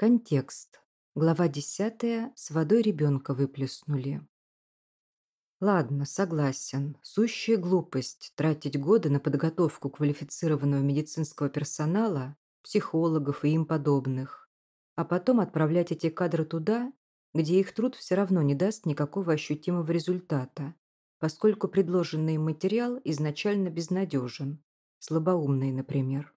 Контекст. Глава 10. С водой ребенка выплеснули. Ладно, согласен. Сущая глупость тратить годы на подготовку квалифицированного медицинского персонала, психологов и им подобных, а потом отправлять эти кадры туда, где их труд все равно не даст никакого ощутимого результата, поскольку предложенный им материал изначально безнадежен, слабоумный, например.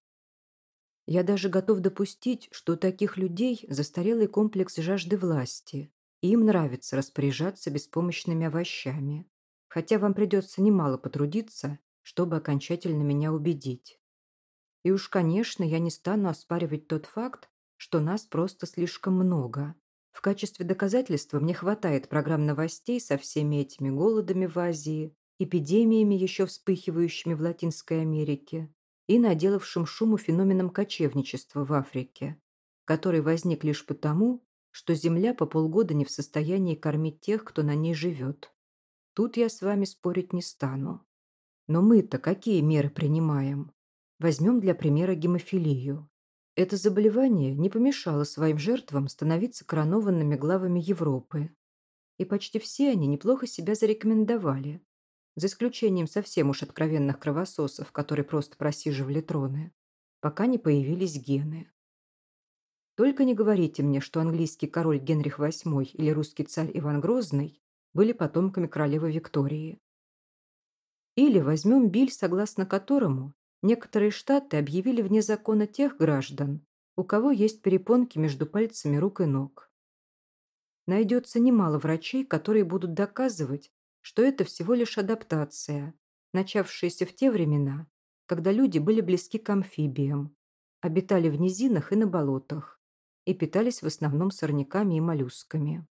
Я даже готов допустить, что у таких людей застарелый комплекс жажды власти, и им нравится распоряжаться беспомощными овощами. Хотя вам придется немало потрудиться, чтобы окончательно меня убедить. И уж, конечно, я не стану оспаривать тот факт, что нас просто слишком много. В качестве доказательства мне хватает программ новостей со всеми этими голодами в Азии, эпидемиями, еще вспыхивающими в Латинской Америке, и наделавшим шуму феноменом кочевничества в Африке, который возник лишь потому, что Земля по полгода не в состоянии кормить тех, кто на ней живет. Тут я с вами спорить не стану. Но мы-то какие меры принимаем? Возьмем для примера гемофилию. Это заболевание не помешало своим жертвам становиться коронованными главами Европы. И почти все они неплохо себя зарекомендовали, за исключением совсем уж откровенных кровососов, которые просто просиживали троны, пока не появились гены. Только не говорите мне, что английский король Генрих VIII или русский царь Иван Грозный были потомками королевы Виктории. Или возьмем биль, согласно которому некоторые штаты объявили вне закона тех граждан, у кого есть перепонки между пальцами рук и ног. Найдется немало врачей, которые будут доказывать, что это всего лишь адаптация, начавшаяся в те времена, когда люди были близки к амфибиям, обитали в низинах и на болотах и питались в основном сорняками и моллюсками.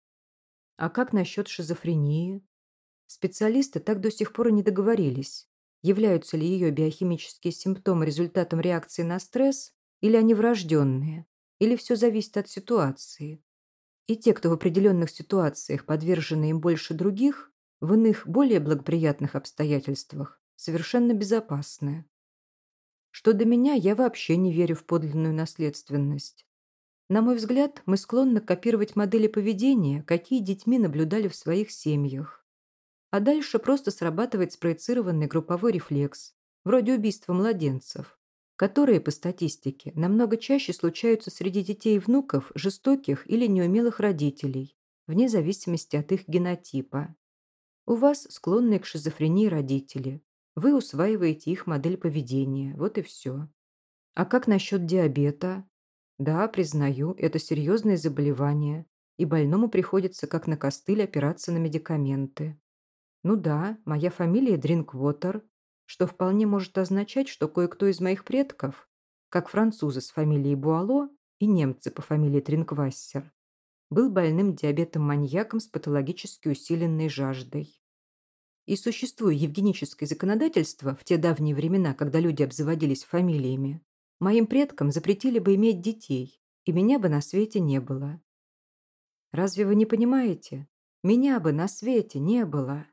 А как насчет шизофрении? Специалисты так до сих пор и не договорились, являются ли ее биохимические симптомы результатом реакции на стресс, или они врожденные, или все зависит от ситуации. И те, кто в определенных ситуациях подвержены им больше других, в иных, более благоприятных обстоятельствах совершенно безопасны. Что до меня, я вообще не верю в подлинную наследственность. На мой взгляд, мы склонны копировать модели поведения, какие детьми наблюдали в своих семьях. А дальше просто срабатывает спроецированный групповой рефлекс, вроде убийства младенцев, которые, по статистике, намного чаще случаются среди детей и внуков жестоких или неумелых родителей, вне зависимости от их генотипа. У вас склонные к шизофрении родители. Вы усваиваете их модель поведения. Вот и все. А как насчет диабета? Да, признаю, это серьезное заболевание, и больному приходится как на костыль опираться на медикаменты. Ну да, моя фамилия Дринквотер, что вполне может означать, что кое-кто из моих предков, как французы с фамилией Буало и немцы по фамилии Тринквассер, был больным диабетом-маньяком с патологически усиленной жаждой. И существуя евгеническое законодательство в те давние времена, когда люди обзаводились фамилиями, моим предкам запретили бы иметь детей, и меня бы на свете не было. Разве вы не понимаете? Меня бы на свете не было.